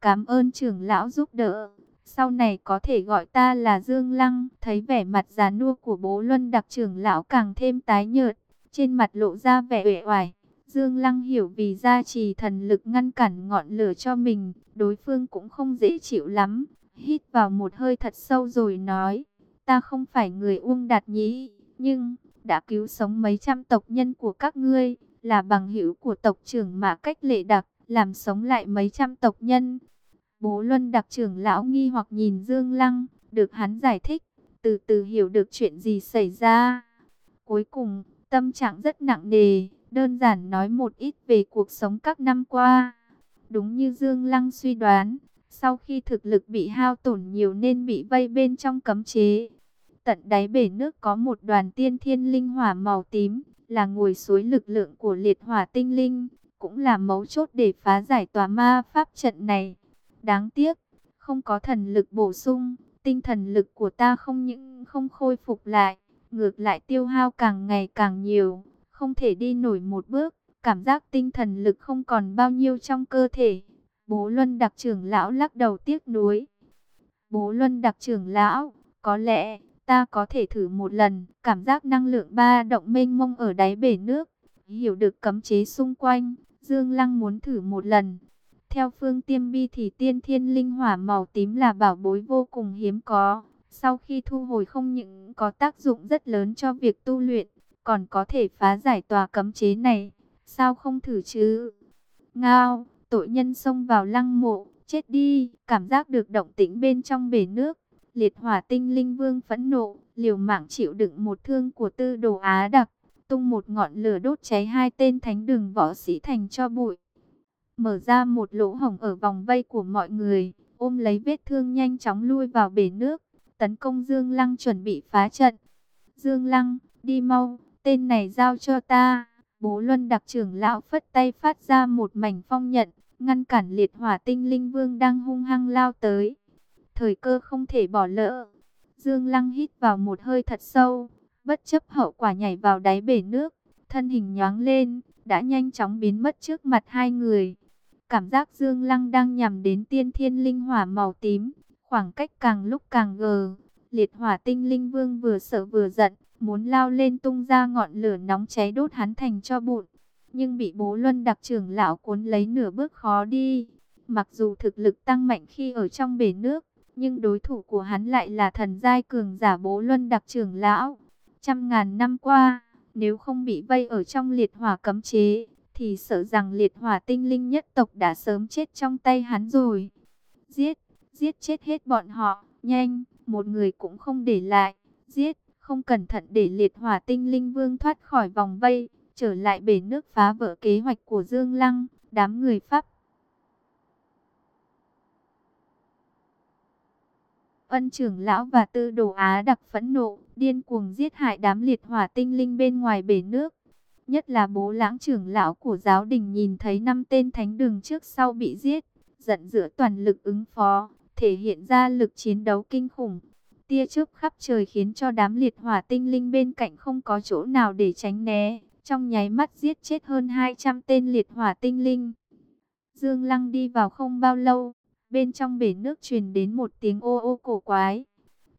Cảm ơn trưởng lão giúp đỡ. Sau này có thể gọi ta là Dương Lăng. Thấy vẻ mặt già nua của bố luân đặc trưởng lão càng thêm tái nhợt. Trên mặt lộ ra vẻ uể oải. Dương Lăng hiểu vì gia trì thần lực ngăn cản ngọn lửa cho mình. Đối phương cũng không dễ chịu lắm. Hít vào một hơi thật sâu rồi nói. Ta không phải người Uông Đạt Nhĩ. Nhưng đã cứu sống mấy trăm tộc nhân của các ngươi. Là bằng hữu của tộc trưởng mà cách lệ đặc. Làm sống lại mấy trăm tộc nhân Bố Luân đặc trưởng lão nghi hoặc nhìn Dương Lăng, được hắn giải thích, từ từ hiểu được chuyện gì xảy ra. Cuối cùng, tâm trạng rất nặng nề, đơn giản nói một ít về cuộc sống các năm qua. Đúng như Dương Lăng suy đoán, sau khi thực lực bị hao tổn nhiều nên bị vây bên trong cấm chế. Tận đáy bể nước có một đoàn tiên thiên linh hỏa màu tím, là ngồi suối lực lượng của liệt hỏa tinh linh, cũng là mấu chốt để phá giải tòa ma pháp trận này. Đáng tiếc, không có thần lực bổ sung, tinh thần lực của ta không những không khôi phục lại, ngược lại tiêu hao càng ngày càng nhiều, không thể đi nổi một bước, cảm giác tinh thần lực không còn bao nhiêu trong cơ thể. Bố Luân đặc trưởng lão lắc đầu tiếc nuối. Bố Luân đặc trưởng lão, có lẽ ta có thể thử một lần, cảm giác năng lượng ba động mênh mông ở đáy bể nước, hiểu được cấm chế xung quanh, Dương Lăng muốn thử một lần, theo phương tiêm bi thì tiên thiên linh hỏa màu tím là bảo bối vô cùng hiếm có. Sau khi thu hồi không những có tác dụng rất lớn cho việc tu luyện, còn có thể phá giải tòa cấm chế này. Sao không thử chứ? Ngao, tội nhân xông vào lăng mộ, chết đi, cảm giác được động tĩnh bên trong bể nước. Liệt hỏa tinh linh vương phẫn nộ, liều mạng chịu đựng một thương của tư đồ Á đặc, tung một ngọn lửa đốt cháy hai tên thánh đường võ sĩ thành cho bụi mở ra một lỗ hổng ở vòng vây của mọi người, ôm lấy vết thương nhanh chóng lui vào bể nước, tấn công Dương Lăng chuẩn bị phá trận. Dương Lăng, đi mau, tên này giao cho ta. Bố Luân đặc trưởng lão phất tay phát ra một mảnh phong nhận, ngăn cản liệt hỏa tinh linh vương đang hung hăng lao tới. Thời cơ không thể bỏ lỡ. Dương Lăng hít vào một hơi thật sâu, bất chấp hậu quả nhảy vào đáy bể nước, thân hình nhoáng lên, đã nhanh chóng biến mất trước mặt hai người. Cảm giác Dương Lăng đang nhằm đến tiên thiên linh hỏa màu tím, khoảng cách càng lúc càng gờ. Liệt hỏa tinh linh vương vừa sợ vừa giận, muốn lao lên tung ra ngọn lửa nóng cháy đốt hắn thành cho bụi. Nhưng bị bố luân đặc trưởng lão cuốn lấy nửa bước khó đi. Mặc dù thực lực tăng mạnh khi ở trong bể nước, nhưng đối thủ của hắn lại là thần giai cường giả bố luân đặc trưởng lão. Trăm ngàn năm qua, nếu không bị vây ở trong liệt hỏa cấm chế, thì sợ rằng liệt hỏa tinh linh nhất tộc đã sớm chết trong tay hắn rồi. Giết, giết chết hết bọn họ, nhanh, một người cũng không để lại, giết, không cẩn thận để liệt hỏa tinh linh vương thoát khỏi vòng vây, trở lại bể nước phá vỡ kế hoạch của Dương Lăng, đám người Pháp. Ân trưởng lão và tư đồ Á đặc phẫn nộ, điên cuồng giết hại đám liệt hỏa tinh linh bên ngoài bể nước. Nhất là bố lãng trưởng lão của giáo đình nhìn thấy năm tên thánh đường trước sau bị giết, giận dữ toàn lực ứng phó, thể hiện ra lực chiến đấu kinh khủng. Tia chớp khắp trời khiến cho đám liệt hỏa tinh linh bên cạnh không có chỗ nào để tránh né, trong nháy mắt giết chết hơn 200 tên liệt hỏa tinh linh. Dương Lăng đi vào không bao lâu, bên trong bể nước truyền đến một tiếng ô ô cổ quái.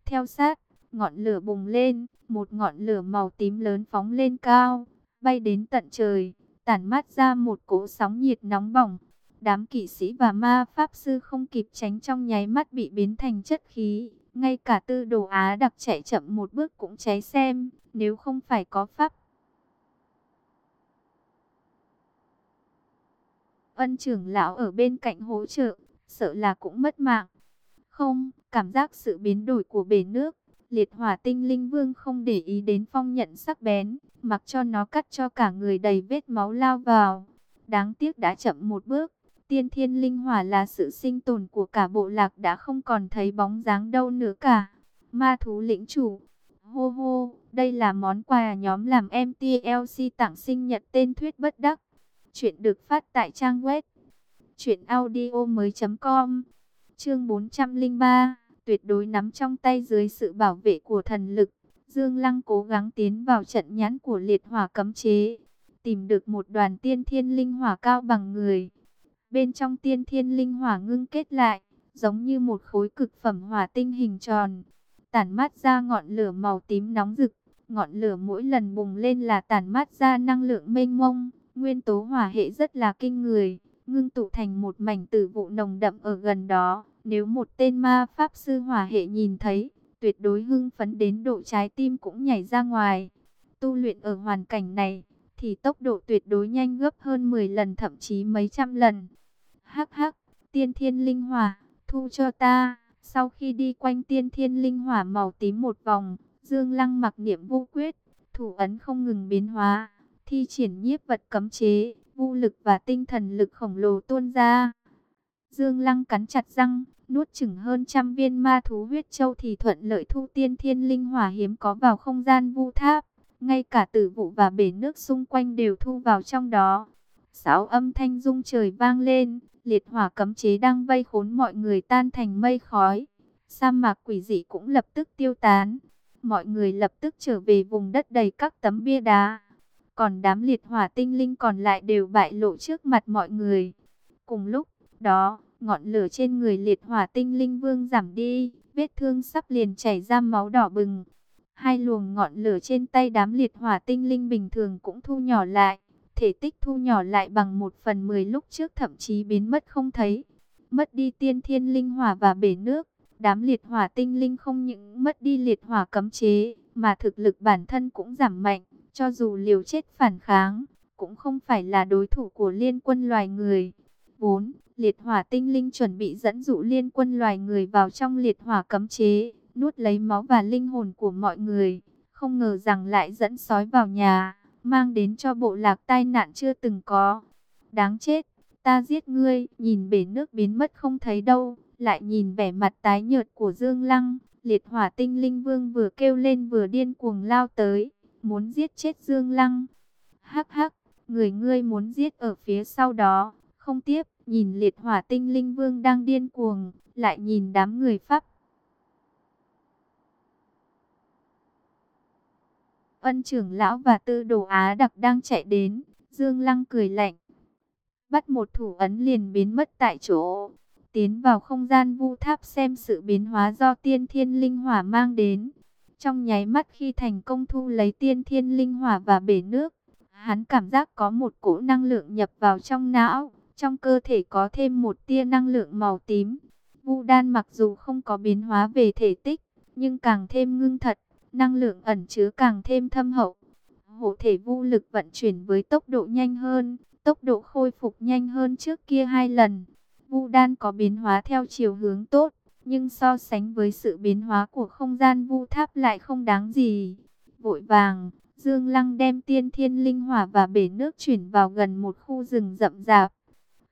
Theo sát, ngọn lửa bùng lên, một ngọn lửa màu tím lớn phóng lên cao, bay đến tận trời, tản mát ra một cỗ sóng nhiệt nóng bỏng. Đám kỵ sĩ và ma pháp sư không kịp tránh trong nháy mắt bị biến thành chất khí. Ngay cả tư đồ Á đặc chạy chậm một bước cũng cháy xem, nếu không phải có pháp. Ân trưởng lão ở bên cạnh hỗ trợ, sợ là cũng mất mạng. Không, cảm giác sự biến đổi của bể nước, liệt hỏa tinh linh vương không để ý đến phong nhận sắc bén, mặc cho nó cắt cho cả người đầy vết máu lao vào. Đáng tiếc đã chậm một bước, tiên thiên linh hỏa là sự sinh tồn của cả bộ lạc đã không còn thấy bóng dáng đâu nữa cả. Ma thú lĩnh chủ. Hô hô, đây là món quà nhóm làm MTLC tặng sinh nhật tên Thuyết Bất Đắc. Chuyện được phát tại trang web truyệnaudiomoi.com. Chương 403, tuyệt đối nắm trong tay dưới sự bảo vệ của thần lực. Dương Lăng cố gắng tiến vào trận nhãn của liệt hỏa cấm chế, tìm được một đoàn tiên thiên linh hỏa cao bằng người. Bên trong tiên thiên linh hỏa ngưng kết lại, giống như một khối cực phẩm hỏa tinh hình tròn, tản mát ra ngọn lửa màu tím nóng rực. Ngọn lửa mỗi lần bùng lên là tản mát ra năng lượng mênh mông, nguyên tố hỏa hệ rất là kinh người, ngưng tụ thành một mảnh tử vụ nồng đậm ở gần đó. Nếu một tên ma pháp sư hỏa hệ nhìn thấy, tuyệt đối hưng phấn đến độ trái tim cũng nhảy ra ngoài. Tu luyện ở hoàn cảnh này, thì tốc độ tuyệt đối nhanh gấp hơn 10 lần thậm chí mấy trăm lần. Hắc hắc, tiên thiên linh hỏa, thu cho ta. Sau khi đi quanh tiên thiên linh hỏa màu tím một vòng, Dương Lăng mặc niệm vô quyết, thủ ấn không ngừng biến hóa, thi triển nhiếp vật cấm chế, vô lực và tinh thần lực khổng lồ tuôn ra. Dương Lăng cắn chặt răng, nuốt chừng hơn trăm viên ma thú huyết châu thì thuận lợi thu tiên thiên linh hỏa hiếm có vào không gian vu tháp. Ngay cả tử vụ và bể nước xung quanh đều thu vào trong đó. Sáu âm thanh rung trời vang lên, liệt hỏa cấm chế đang vây khốn mọi người tan thành mây khói. Sa mạc quỷ dị cũng lập tức tiêu tán. Mọi người lập tức trở về vùng đất đầy các tấm bia đá. Còn đám liệt hỏa tinh linh còn lại đều bại lộ trước mặt mọi người. Cùng lúc đó, ngọn lửa trên người liệt hỏa tinh linh vương giảm đi, vết thương sắp liền chảy ra máu đỏ bừng. Hai luồng ngọn lửa trên tay đám liệt hỏa tinh linh bình thường cũng thu nhỏ lại, thể tích thu nhỏ lại bằng một phần mười lúc trước thậm chí biến mất không thấy. Mất đi tiên thiên linh hỏa và bể nước, đám liệt hỏa tinh linh không những mất đi liệt hỏa cấm chế, mà thực lực bản thân cũng giảm mạnh, cho dù liều chết phản kháng, cũng không phải là đối thủ của liên quân loài người. 4. Liệt hỏa tinh linh chuẩn bị dẫn dụ liên quân loài người vào trong liệt hỏa cấm chế, nuốt lấy máu và linh hồn của mọi người. Không ngờ rằng lại dẫn sói vào nhà, mang đến cho bộ lạc tai nạn chưa từng có. Đáng chết, ta giết ngươi, nhìn bể nước biến mất không thấy đâu, lại nhìn vẻ mặt tái nhợt của Dương Lăng. Liệt hỏa tinh linh vương vừa kêu lên vừa điên cuồng lao tới, muốn giết chết Dương Lăng. Hắc hắc, người ngươi muốn giết ở phía sau đó, không tiếp, nhìn liệt hỏa tinh linh vương đang điên cuồng, lại nhìn đám người Pháp. Ân trưởng lão và tư đồ Á đặc đang chạy đến, Dương Lăng cười lạnh. Bắt một thủ ấn liền biến mất tại chỗ, tiến vào không gian vu tháp xem sự biến hóa do tiên thiên linh hỏa mang đến. Trong nháy mắt khi thành công thu lấy tiên thiên linh hỏa và bể nước, hắn cảm giác có một cỗ năng lượng nhập vào trong não trong cơ thể có thêm một tia năng lượng màu tím. Vu đan mặc dù không có biến hóa về thể tích, nhưng càng thêm ngưng thật, năng lượng ẩn chứa càng thêm thâm hậu. Hộ thể vu lực vận chuyển với tốc độ nhanh hơn, tốc độ khôi phục nhanh hơn trước kia hai lần. Vu đan có biến hóa theo chiều hướng tốt, nhưng so sánh với sự biến hóa của không gian vu tháp lại không đáng gì. Vội vàng, Dương Lăng đem tiên thiên linh hỏa và bể nước chuyển vào gần một khu rừng rậm rạp.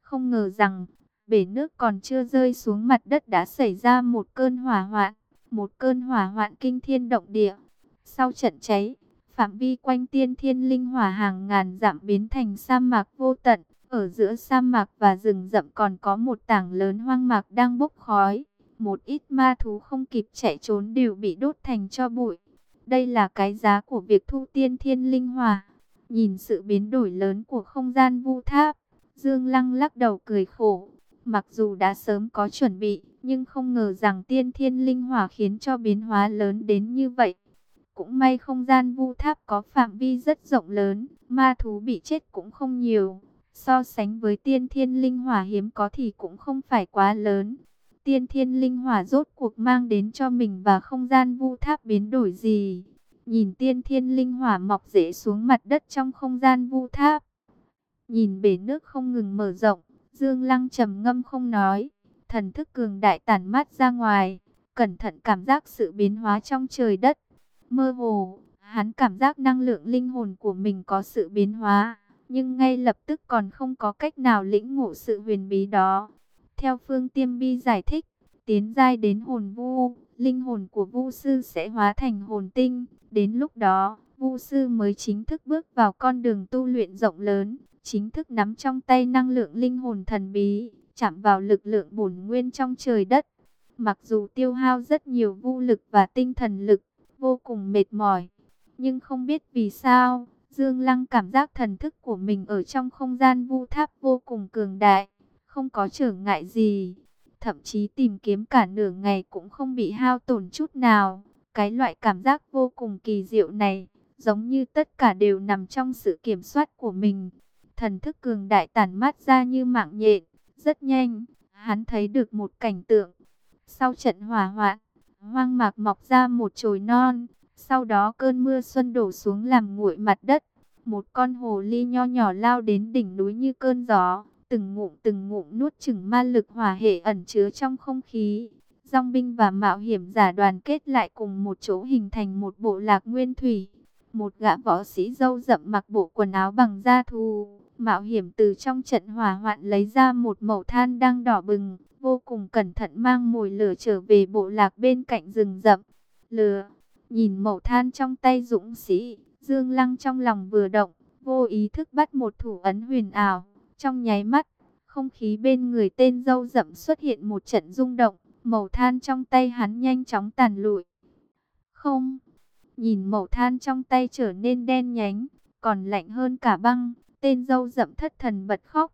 Không ngờ rằng, bể nước còn chưa rơi xuống mặt đất đã xảy ra một cơn hỏa hoạn, một cơn hỏa hoạn kinh thiên động địa. Sau trận cháy, phạm vi quanh tiên thiên linh hỏa hàng ngàn dặm biến thành sa mạc vô tận. Ở giữa sa mạc và rừng rậm còn có một tảng lớn hoang mạc đang bốc khói. Một ít ma thú không kịp chạy trốn đều bị đốt thành cho bụi. Đây là cái giá của việc thu tiên thiên linh hỏa. Nhìn sự biến đổi lớn của không gian vu tháp, Dương Lăng lắc đầu cười khổ. Mặc dù đã sớm có chuẩn bị, nhưng không ngờ rằng tiên thiên linh hỏa khiến cho biến hóa lớn đến như vậy. Cũng may không gian vu tháp có phạm vi rất rộng lớn, ma thú bị chết cũng không nhiều. So sánh với tiên thiên linh hỏa hiếm có thì cũng không phải quá lớn. Tiên thiên linh hỏa rốt cuộc mang đến cho mình và không gian vu tháp biến đổi gì. Nhìn tiên thiên linh hỏa mọc rễ xuống mặt đất trong không gian vu tháp. Nhìn bể nước không ngừng mở rộng, Dương Lăng trầm ngâm không nói. Thần thức cường đại tản mát ra ngoài, cẩn thận cảm giác sự biến hóa trong trời đất. Mơ hồ, hắn cảm giác năng lượng linh hồn của mình có sự biến hóa, nhưng ngay lập tức còn không có cách nào lĩnh ngộ sự huyền bí đó. Theo Phương Tiêm Bi giải thích, tiến giai đến hồn vu, linh hồn của Vu sư sẽ hóa thành hồn tinh. Đến lúc đó, Vu sư mới chính thức bước vào con đường tu luyện rộng lớn, chính thức nắm trong tay năng lượng linh hồn thần bí, chạm vào lực lượng bổn nguyên trong trời đất. Mặc dù tiêu hao rất nhiều vô lực và tinh thần lực, vô cùng mệt mỏi, nhưng không biết vì sao, Dương Lăng cảm giác thần thức của mình ở trong không gian vu tháp vô cùng cường đại, không có trở ngại gì. Thậm chí tìm kiếm cả nửa ngày cũng không bị hao tổn chút nào. Cái loại cảm giác vô cùng kỳ diệu này, giống như tất cả đều nằm trong sự kiểm soát của mình. Thần thức cường đại tản mát ra như mạng nhện, rất nhanh, hắn thấy được một cảnh tượng. Sau trận hỏa hoạn, hoang mạc mọc ra một chồi non, sau đó cơn mưa xuân đổ xuống làm nguội mặt đất. Một con hồ ly nho nhỏ lao đến đỉnh núi như cơn gió, từng ngụm từng ngụm nuốt chừng ma lực hỏa hệ ẩn chứa trong không khí. Dòng binh và mạo hiểm giả đoàn kết lại cùng một chỗ hình thành một bộ lạc nguyên thủy. Một gã võ sĩ dâu rậm mặc bộ quần áo bằng da thù, mạo hiểm từ trong trận hỏa hoạn lấy ra một mẩu than đang đỏ bừng, vô cùng cẩn thận mang mồi lửa trở về bộ lạc bên cạnh rừng rậm. Lửa, nhìn mẩu than trong tay dũng sĩ, Dương Lăng trong lòng vừa động, vô ý thức bắt một thủ ấn huyền ảo. Trong nháy mắt, không khí bên người tên dâu rậm xuất hiện một trận rung động, mẩu than trong tay hắn nhanh chóng tàn lụi. Không, nhìn mẩu than trong tay trở nên đen nhánh, còn lạnh hơn cả băng, tên dâu rậm thất thần bật khóc.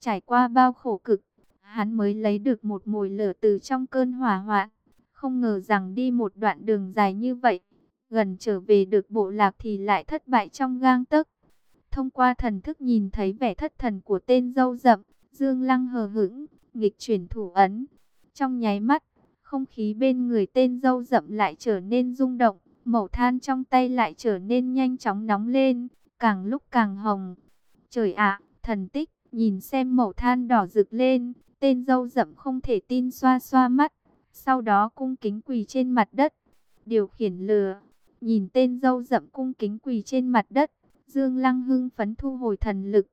Trải qua bao khổ cực, hắn mới lấy được một mồi lửa từ trong cơn hỏa hoạn. Không ngờ rằng đi một đoạn đường dài như vậy, gần trở về được bộ lạc thì lại thất bại trong gang tấc. Thông qua thần thức nhìn thấy vẻ thất thần của tên dâu rậm, Dương Lăng hờ hững, nghịch chuyển thủ ấn. Trong nháy mắt, không khí bên người tên dâu rậm lại trở nên rung động, mẩu than trong tay lại trở nên nhanh chóng nóng lên, càng lúc càng hồng. Trời ạ, thần tích, nhìn xem mẩu than đỏ rực lên, tên dâu rậm không thể tin xoa xoa mắt, sau đó cung kính quỳ trên mặt đất, điều khiển lừa, nhìn tên dâu rậm cung kính quỳ trên mặt đất, Dương Lăng hưng phấn thu hồi thần lực.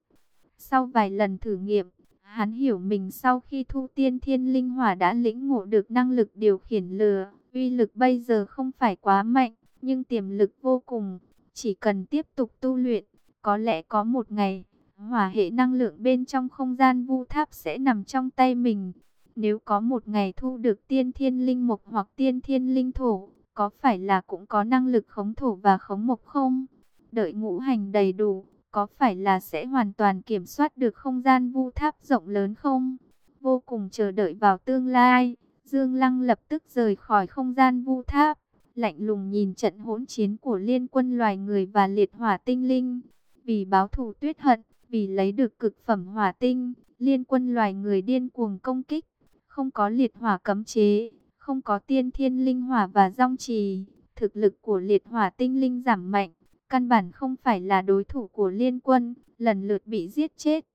Sau vài lần thử nghiệm, hắn hiểu mình sau khi thu tiên thiên linh hỏa đã lĩnh ngộ được năng lực điều khiển lừa Uy lực bây giờ không phải quá mạnh, nhưng tiềm lực vô cùng. Chỉ cần tiếp tục tu luyện, có lẽ có một ngày, hỏa hệ năng lượng bên trong không gian vu tháp sẽ nằm trong tay mình. Nếu có một ngày thu được tiên thiên linh mục hoặc tiên thiên linh thổ, có phải là cũng có năng lực khống thổ và khống mộc không? đợi ngũ hành đầy đủ, có phải là sẽ hoàn toàn kiểm soát được không gian vu tháp rộng lớn không? Vô cùng chờ đợi vào tương lai, Dương Lăng lập tức rời khỏi không gian vu tháp, lạnh lùng nhìn trận hỗn chiến của liên quân loài người và liệt hỏa tinh linh. Vì báo thù tuyết hận, vì lấy được cực phẩm hỏa tinh, liên quân loài người điên cuồng công kích, không có liệt hỏa cấm chế, không có tiên thiên linh hỏa và rong trì, thực lực của liệt hỏa tinh linh giảm mạnh, căn bản không phải là đối thủ của liên quân, lần lượt bị giết chết.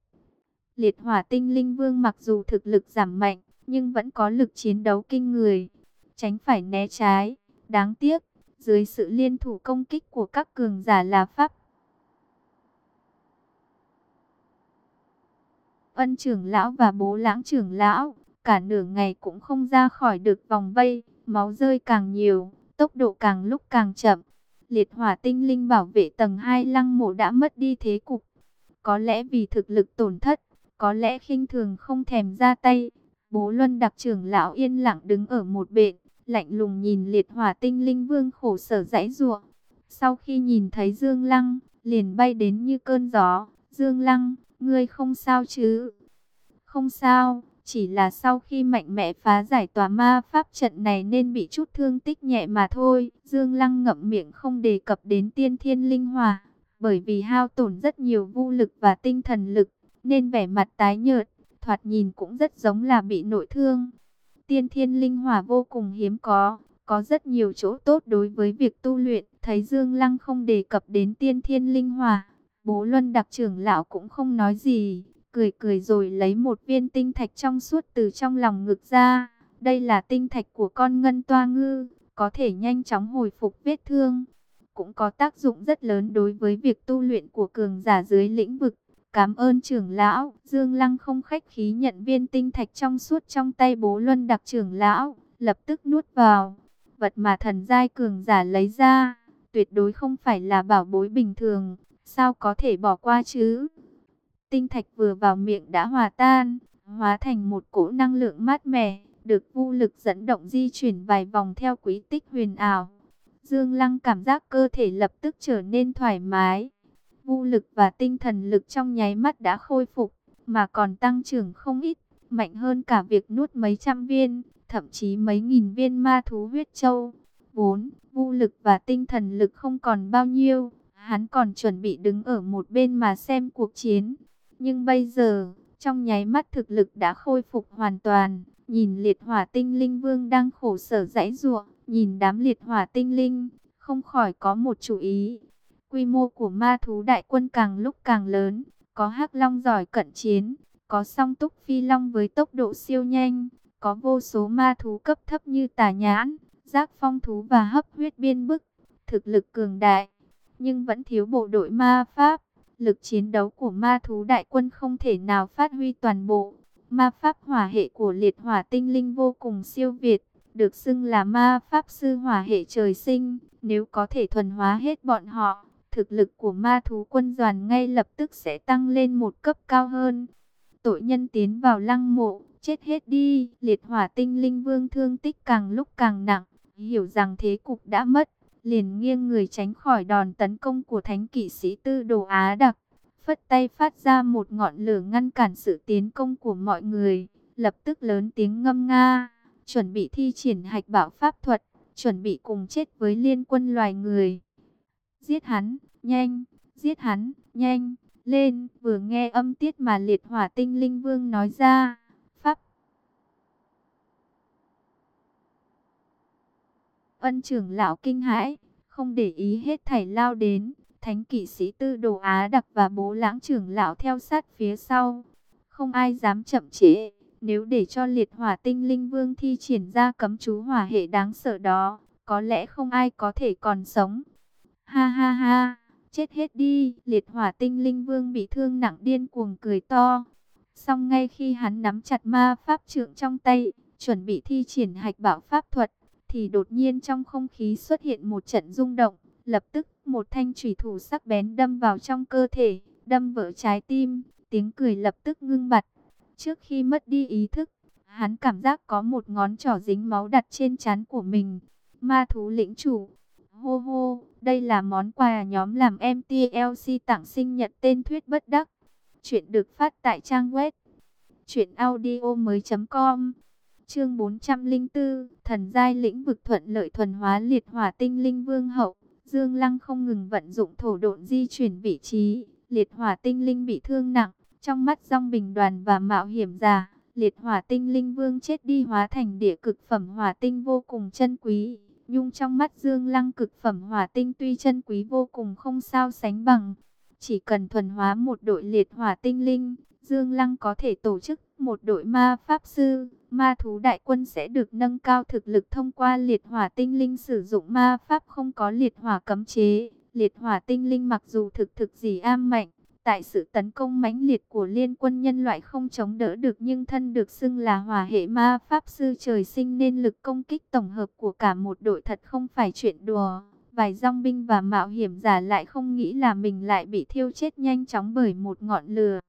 Liệt hỏa tinh linh vương mặc dù thực lực giảm mạnh, nhưng vẫn có lực chiến đấu kinh người. Tránh phải né trái, đáng tiếc, dưới sự liên thủ công kích của các cường giả là Pháp. Ân trưởng lão và bố lãng trưởng lão, cả nửa ngày cũng không ra khỏi được vòng vây, máu rơi càng nhiều, tốc độ càng lúc càng chậm liệt hỏa tinh linh bảo vệ tầng 2 lăng mộ đã mất đi thế cục. Có lẽ vì thực lực tổn thất, có lẽ khinh thường không thèm ra tay. Bố Luân đặc trưởng lão yên lặng đứng ở một bên, lạnh lùng nhìn liệt hỏa tinh linh vương khổ sở dãy rủa. Sau khi nhìn thấy Dương Lăng, liền bay đến như cơn gió. Dương Lăng, ngươi không sao chứ? Không sao, chỉ là sau khi mạnh mẽ phá giải tòa ma pháp trận này nên bị chút thương tích nhẹ mà thôi. Dương Lăng ngậm miệng không đề cập đến tiên thiên linh hỏa. Bởi vì hao tổn rất nhiều vô lực và tinh thần lực, nên vẻ mặt tái nhợt, thoạt nhìn cũng rất giống là bị nội thương. Tiên thiên linh hỏa vô cùng hiếm có, có rất nhiều chỗ tốt đối với việc tu luyện. Thấy Dương Lăng không đề cập đến tiên thiên linh hỏa, bố Luân đặc trưởng lão cũng không nói gì cười cười rồi lấy một viên tinh thạch trong suốt từ trong lòng ngực ra. Đây là tinh thạch của con ngân toa ngư, có thể nhanh chóng hồi phục vết thương. Cũng có tác dụng rất lớn đối với việc tu luyện của cường giả dưới lĩnh vực. Cảm ơn trưởng lão, Dương Lăng không khách khí nhận viên tinh thạch trong suốt trong tay bố Luân đặc trưởng lão, lập tức nuốt vào. vật mà thần giai cường giả lấy ra, tuyệt đối không phải là bảo bối bình thường, sao có thể bỏ qua chứ? Tinh thạch vừa vào miệng đã hòa tan, hóa thành một cỗ năng lượng mát mẻ, được vô lực dẫn động di chuyển vài vòng theo quý tích huyền ảo. Dương Lăng cảm giác cơ thể lập tức trở nên thoải mái. Vô lực và tinh thần lực trong nháy mắt đã khôi phục, mà còn tăng trưởng không ít, mạnh hơn cả việc nuốt mấy trăm viên, thậm chí mấy nghìn viên ma thú huyết châu. Vốn, vô lực và tinh thần lực không còn bao nhiêu, hắn còn chuẩn bị đứng ở một bên mà xem cuộc chiến. Nhưng bây giờ, trong nháy mắt thực lực đã khôi phục hoàn toàn, nhìn liệt hỏa tinh linh vương đang khổ sở dãy ruộng, nhìn đám liệt hỏa tinh linh, không khỏi có một chủ ý. Quy mô của ma thú đại quân càng lúc càng lớn, có hắc long giỏi cận chiến, có song túc phi long với tốc độ siêu nhanh, có vô số ma thú cấp thấp như tà nhãn, giác phong thú và hấp huyết biên bức, thực lực cường đại, nhưng vẫn thiếu bộ đội ma pháp. Lực chiến đấu của ma thú đại quân không thể nào phát huy toàn bộ. Ma pháp hỏa hệ của liệt hỏa tinh linh vô cùng siêu việt, được xưng là ma pháp sư hỏa hệ trời sinh. Nếu có thể thuần hóa hết bọn họ, thực lực của ma thú quân đoàn ngay lập tức sẽ tăng lên một cấp cao hơn. Tội nhân tiến vào lăng mộ, chết hết đi. Liệt hỏa tinh linh vương thương tích càng lúc càng nặng, hiểu rằng thế cục đã mất liền nghiêng người tránh khỏi đòn tấn công của thánh kỵ sĩ tư đồ Á Đặc. Phất tay phát ra một ngọn lửa ngăn cản sự tiến công của mọi người, lập tức lớn tiếng ngâm nga, chuẩn bị thi triển hạch bảo pháp thuật, chuẩn bị cùng chết với liên quân loài người. Giết hắn, nhanh, giết hắn, nhanh, lên, vừa nghe âm tiết mà liệt hỏa tinh linh vương nói ra, pháp. Ân trưởng lão kinh hãi, không để ý hết thảy lao đến, thánh kỵ sĩ tư đồ Á đặc và bố lãng trưởng lão theo sát phía sau. Không ai dám chậm trễ, nếu để cho liệt hỏa tinh linh vương thi triển ra cấm chú hỏa hệ đáng sợ đó, có lẽ không ai có thể còn sống. Ha ha ha, chết hết đi, liệt hỏa tinh linh vương bị thương nặng điên cuồng cười to. Xong ngay khi hắn nắm chặt ma pháp trượng trong tay, chuẩn bị thi triển hạch bảo pháp thuật, thì đột nhiên trong không khí xuất hiện một trận rung động, lập tức một thanh thủy thủ sắc bén đâm vào trong cơ thể, đâm vỡ trái tim, tiếng cười lập tức ngưng bặt. Trước khi mất đi ý thức, hắn cảm giác có một ngón trỏ dính máu đặt trên trán của mình. Ma thú lĩnh chủ, hô hô, đây là món quà nhóm làm MTLC tặng sinh nhật tên thuyết bất đắc. Chuyện được phát tại trang web truyệnaudiomoi.com. Chương 404, thần giai lĩnh vực thuận lợi thuần hóa liệt hỏa tinh linh vương hậu. Dương Lăng không ngừng vận dụng thổ độn di chuyển vị trí, liệt hỏa tinh linh bị thương nặng, trong mắt rong bình đoàn và mạo hiểm giả, liệt hỏa tinh linh vương chết đi hóa thành địa cực phẩm hỏa tinh vô cùng chân quý. Nhung trong mắt Dương Lăng cực phẩm hỏa tinh tuy chân quý vô cùng không sao sánh bằng. Chỉ cần thuần hóa một đội liệt hỏa tinh linh, Dương Lăng có thể tổ chức một đội ma pháp sư, ma thú đại quân sẽ được nâng cao thực lực thông qua liệt hỏa tinh linh sử dụng ma pháp không có liệt hỏa cấm chế. Liệt hỏa tinh linh mặc dù thực thực gì am mạnh, tại sự tấn công mãnh liệt của liên quân nhân loại không chống đỡ được nhưng thân được xưng là hỏa hệ ma pháp sư trời sinh nên lực công kích tổng hợp của cả một đội thật không phải chuyện đùa. Vài dòng binh và mạo hiểm giả lại không nghĩ là mình lại bị thiêu chết nhanh chóng bởi một ngọn lửa.